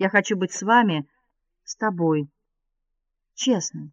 Я хочу быть с вами, с тобой. честным.